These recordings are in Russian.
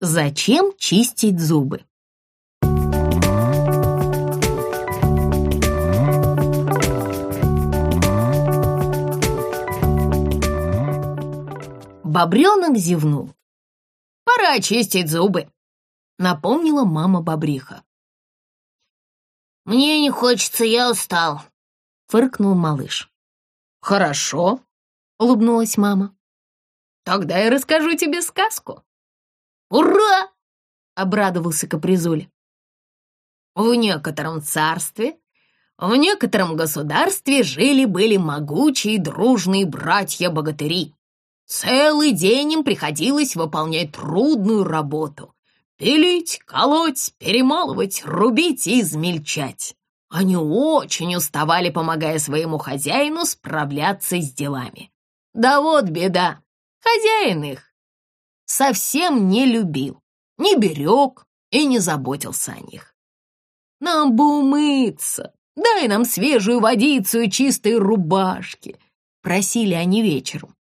Зачем чистить зубы? Бобренок зевнул. «Пора чистить зубы», — напомнила мама Бобриха. «Мне не хочется, я устал», — фыркнул малыш. «Хорошо», — улыбнулась мама. «Тогда я расскажу тебе сказку». «Ура!» — обрадовался Капризуля. В некотором царстве, в некотором государстве жили-были могучие дружные братья-богатыри. Целый день им приходилось выполнять трудную работу. Пилить, колоть, перемалывать, рубить и измельчать. Они очень уставали, помогая своему хозяину справляться с делами. Да вот беда, хозяин их совсем не любил, не берег и не заботился о них. «Нам бы умыться, дай нам свежую водицу и чистые рубашки», — просили они вечером.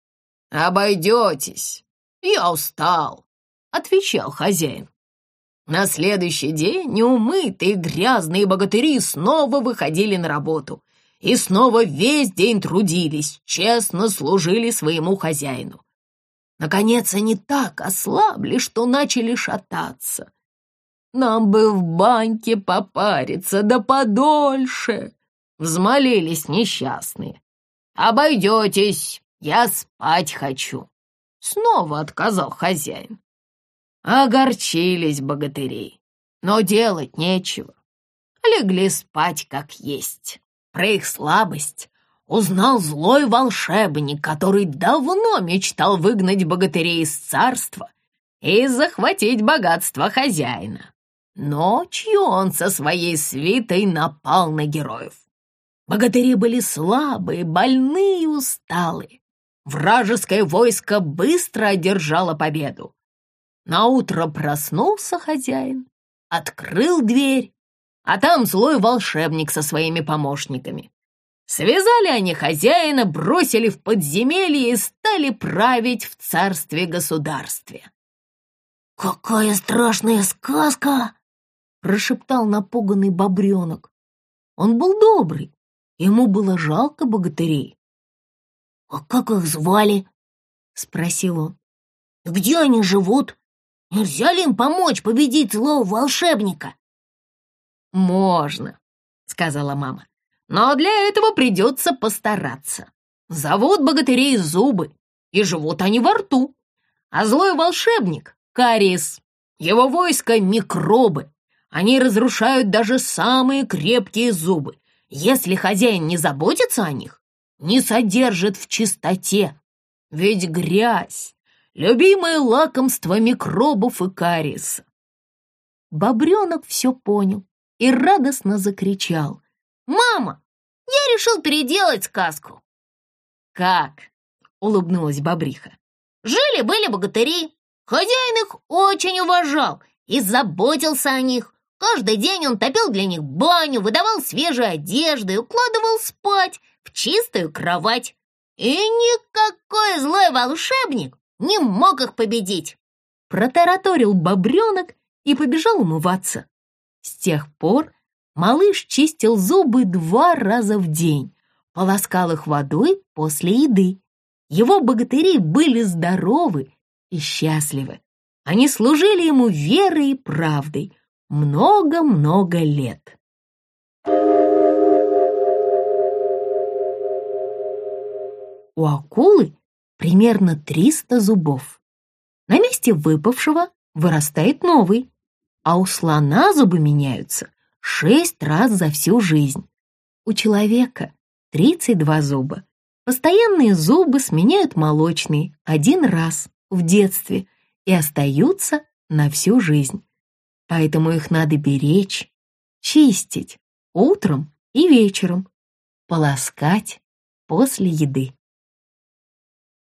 «Обойдетесь, я устал», — отвечал хозяин. На следующий день неумытые грязные богатыри снова выходили на работу и снова весь день трудились, честно служили своему хозяину. Наконец они так ослабли, что начали шататься. «Нам бы в баньке попариться, да подольше!» — взмолились несчастные. «Обойдетесь, я спать хочу!» — снова отказал хозяин. Огорчились богатыри, но делать нечего. Легли спать как есть. Про их слабость узнал злой волшебник, который давно мечтал выгнать богатырей из царства и захватить богатство хозяина. Ночью он со своей свитой напал на героев. Богатыри были слабые, больные и усталые. Вражеское войско быстро одержало победу. Наутро проснулся хозяин, открыл дверь, а там злой волшебник со своими помощниками. Связали они хозяина, бросили в подземелье и стали править в царстве-государстве. «Какая страшная сказка!» — прошептал напуганный бобренок. Он был добрый, ему было жалко богатырей. «А как их звали?» — спросил он. «Где они живут? Нельзя ли им помочь победить злого волшебника?» «Можно», — сказала мама. «Но для этого придется постараться. Зовут богатырей зубы, и живут они во рту. А злой волшебник — кариес. Его войско — микробы. Они разрушают даже самые крепкие зубы. Если хозяин не заботится о них, не содержит в чистоте. Ведь грязь любимое лакомство микробов и кариеса. Бобренок все понял и радостно закричал. «Мама, я решил переделать сказку!» «Как?» — улыбнулась Бобриха. «Жили-были богатыри. Хозяин их очень уважал и заботился о них. Каждый день он топил для них баню, выдавал свежие одежды и укладывал спать в чистую кровать. И никакой злой волшебник не мог их победить!» Протараторил бобренок и побежал умываться. С тех пор малыш чистил зубы два раза в день, полоскал их водой после еды. Его богатыри были здоровы и счастливы. Они служили ему верой и правдой много-много лет. У акулы примерно 300 зубов. На месте выпавшего вырастает новый, а у слона зубы меняются 6 раз за всю жизнь. У человека 32 зуба. Постоянные зубы сменяют молочные один раз в детстве и остаются на всю жизнь. Поэтому их надо беречь, чистить утром и вечером, полоскать после еды.